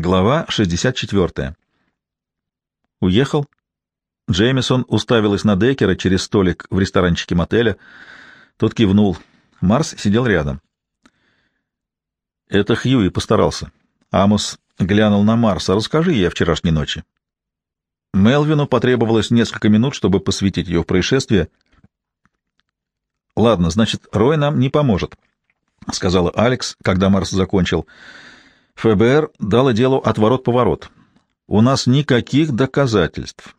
Глава 64. Уехал. Джеймисон уставилась на Деккера через столик в ресторанчике мотеля. Тот кивнул. Марс сидел рядом. Это Хьюи постарался. Амос глянул на Марса. «Расскажи ей о вчерашней ночи». Мелвину потребовалось несколько минут, чтобы посвятить ее в происшествие. «Ладно, значит, Рой нам не поможет», — сказала Алекс, когда Марс закончил. «ФБР дало делу отворот-поворот. У нас никаких доказательств.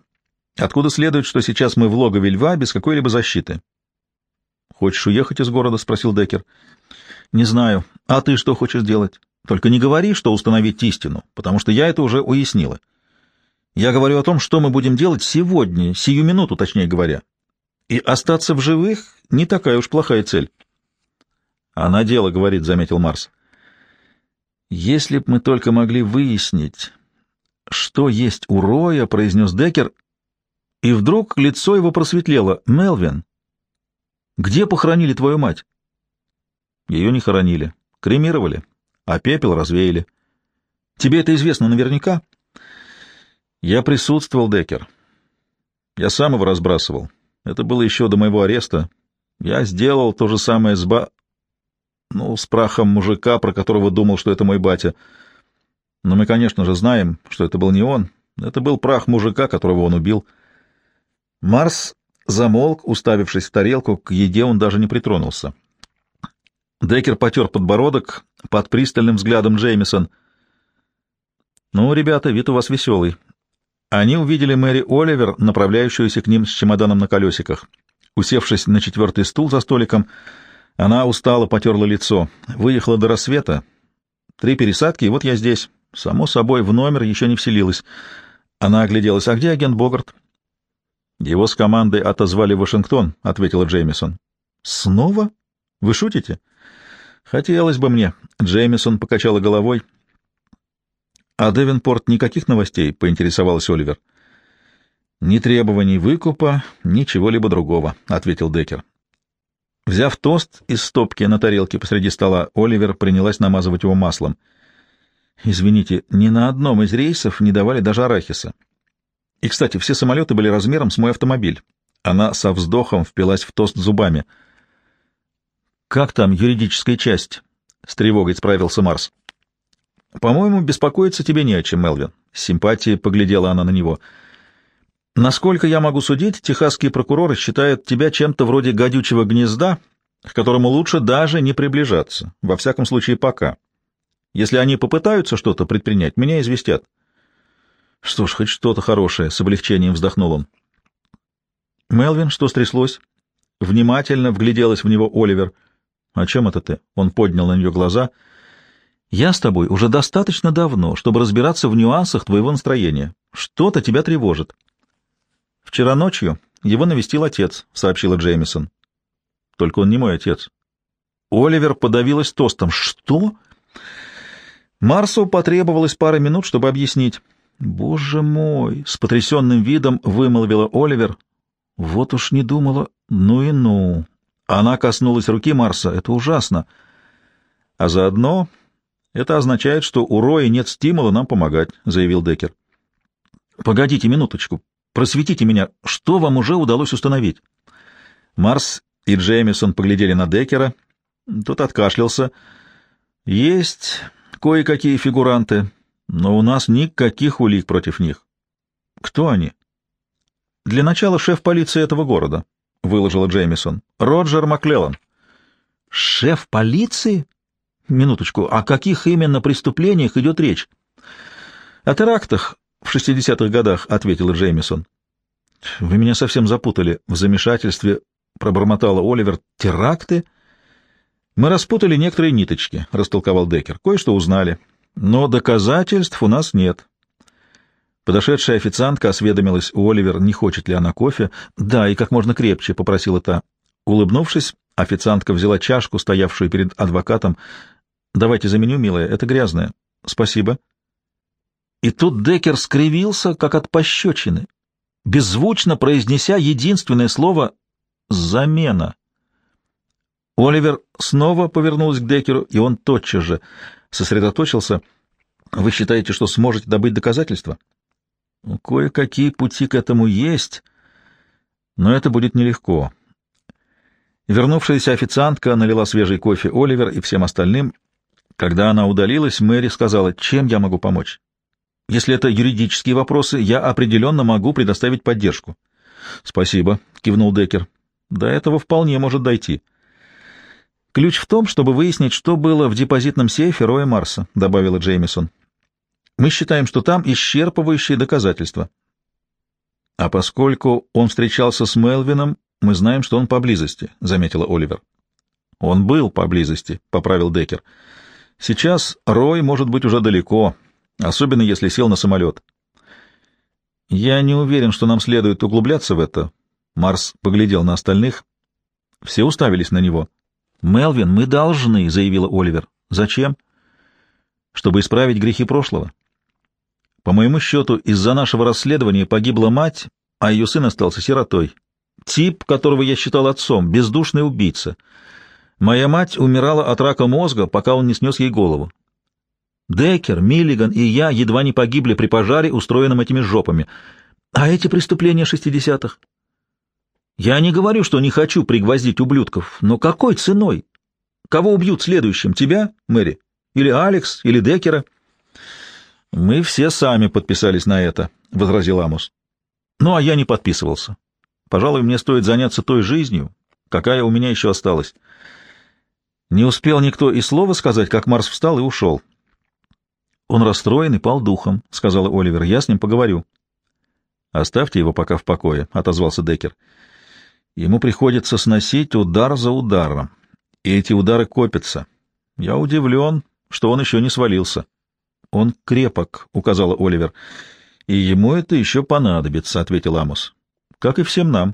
Откуда следует, что сейчас мы в логове льва без какой-либо защиты?» «Хочешь уехать из города?» — спросил Деккер. «Не знаю. А ты что хочешь делать? Только не говори, что установить истину, потому что я это уже уяснила. Я говорю о том, что мы будем делать сегодня, сию минуту, точнее говоря. И остаться в живых — не такая уж плохая цель». «Она дело, — говорит, — заметил Марс. Если б мы только могли выяснить, что есть у Роя, — произнес Деккер, и вдруг лицо его просветлело. «Мелвин, где похоронили твою мать?» Ее не хоронили. Кремировали, а пепел развеяли. Тебе это известно наверняка? Я присутствовал, Деккер. Я сам его разбрасывал. Это было еще до моего ареста. Я сделал то же самое с ба... Ну, с прахом мужика, про которого думал, что это мой батя. Но мы, конечно же, знаем, что это был не он. Это был прах мужика, которого он убил. Марс замолк, уставившись в тарелку, к еде он даже не притронулся. Деккер потер подбородок под пристальным взглядом Джеймисон. «Ну, ребята, вид у вас веселый». Они увидели Мэри Оливер, направляющуюся к ним с чемоданом на колесиках. Усевшись на четвертый стул за столиком, она устало потерла лицо. Выехала до рассвета. Три пересадки, и вот я здесь. Само собой, в номер еще не вселилась. Она огляделась. «А где агент Богарт?» «Его с командой отозвали в Вашингтон», — ответила Джеймисон. «Снова? Вы шутите?» Хотелось бы мне. Джеймисон покачала головой. А Девинпорт никаких новостей, поинтересовался Оливер. Ни требований выкупа, ничего либо другого, ответил Декер. Взяв тост из стопки на тарелке посреди стола, Оливер принялась намазывать его маслом. Извините, ни на одном из рейсов не давали даже арахиса. И, кстати, все самолеты были размером с мой автомобиль. Она со вздохом впилась в тост зубами — «Как там юридическая часть?» — с тревогой справился Марс. «По-моему, беспокоиться тебе не о чем, Мелвин». С симпатией поглядела она на него. «Насколько я могу судить, техасские прокуроры считают тебя чем-то вроде гадючего гнезда, к которому лучше даже не приближаться, во всяком случае пока. Если они попытаются что-то предпринять, меня известят». «Что ж, хоть что-то хорошее», — с облегчением вздохнул он. «Мелвин, что стряслось?» Внимательно вгляделась в него Оливер —— О чем это ты? — он поднял на нее глаза. — Я с тобой уже достаточно давно, чтобы разбираться в нюансах твоего настроения. Что-то тебя тревожит. — Вчера ночью его навестил отец, — сообщила Джеймисон. — Только он не мой отец. Оливер подавилась тостом. — Что? Марсу потребовалось пара минут, чтобы объяснить. — Боже мой! — с потрясенным видом вымолвила Оливер. — Вот уж не думала. Ну и ну! Она коснулась руки Марса. Это ужасно. А заодно это означает, что у Роя нет стимула нам помогать, заявил Деккер. Погодите минуточку. Просветите меня. Что вам уже удалось установить? Марс и Джеймисон поглядели на Деккера. Тот откашлялся. Есть кое-какие фигуранты, но у нас никаких улик против них. Кто они? Для начала шеф полиции этого города, — выложила Джеймисон. «Роджер Маклеллан». «Шеф полиции? Минуточку, о каких именно преступлениях идет речь?» «О терактах в шестидесятых годах», — ответила Джеймисон. «Вы меня совсем запутали. В замешательстве пробормотала Оливер. «Теракты?» «Мы распутали некоторые ниточки», — растолковал Деккер. «Кое-что узнали. Но доказательств у нас нет. Подошедшая официантка осведомилась у Оливер, не хочет ли она кофе. «Да, и как можно крепче», — попросила та. Улыбнувшись, официантка взяла чашку, стоявшую перед адвокатом. «Давайте заменю, милая, это грязное». «Спасибо». И тут Деккер скривился, как от пощечины, беззвучно произнеся единственное слово «замена». Оливер снова повернулась к Деккеру, и он тотчас же сосредоточился — Вы считаете, что сможете добыть доказательства? Кое-какие пути к этому есть, но это будет нелегко. Вернувшаяся официантка налила свежий кофе Оливер и всем остальным. Когда она удалилась, Мэри сказала, чем я могу помочь. Если это юридические вопросы, я определенно могу предоставить поддержку. — Спасибо, — кивнул Деккер. — До этого вполне может дойти. — Ключ в том, чтобы выяснить, что было в депозитном сейфе Роя Марса, — добавила Джеймисон. — Мы считаем, что там исчерпывающие доказательства. — А поскольку он встречался с Мелвином, мы знаем, что он поблизости, — заметила Оливер. — Он был поблизости, — поправил Деккер. — Сейчас Рой может быть уже далеко, особенно если сел на самолет. — Я не уверен, что нам следует углубляться в это. Марс поглядел на остальных. Все уставились на него. — Мелвин, мы должны, — заявила Оливер. — Зачем? — Чтобы исправить грехи прошлого. По моему счету, из-за нашего расследования погибла мать, а ее сын остался сиротой. Тип, которого я считал отцом, бездушный убийца. Моя мать умирала от рака мозга, пока он не снес ей голову. Деккер, Миллиган и я едва не погибли при пожаре, устроенном этими жопами. А эти преступления шестидесятых? Я не говорю, что не хочу пригвоздить ублюдков, но какой ценой? Кого убьют следующим? Тебя, Мэри? Или Алекс? Или Деккера? Мы все сами подписались на это, — возразил Амус. Ну, а я не подписывался. Пожалуй, мне стоит заняться той жизнью, какая у меня еще осталась. Не успел никто и слова сказать, как Марс встал и ушел. Он расстроен и пал духом, — сказала Оливер. — Я с ним поговорю. — Оставьте его пока в покое, — отозвался Деккер. Ему приходится сносить удар за ударом, и эти удары копятся. Я удивлен, что он еще не свалился. — Он крепок, — указала Оливер. — И ему это еще понадобится, — ответил Амос как и всем нам.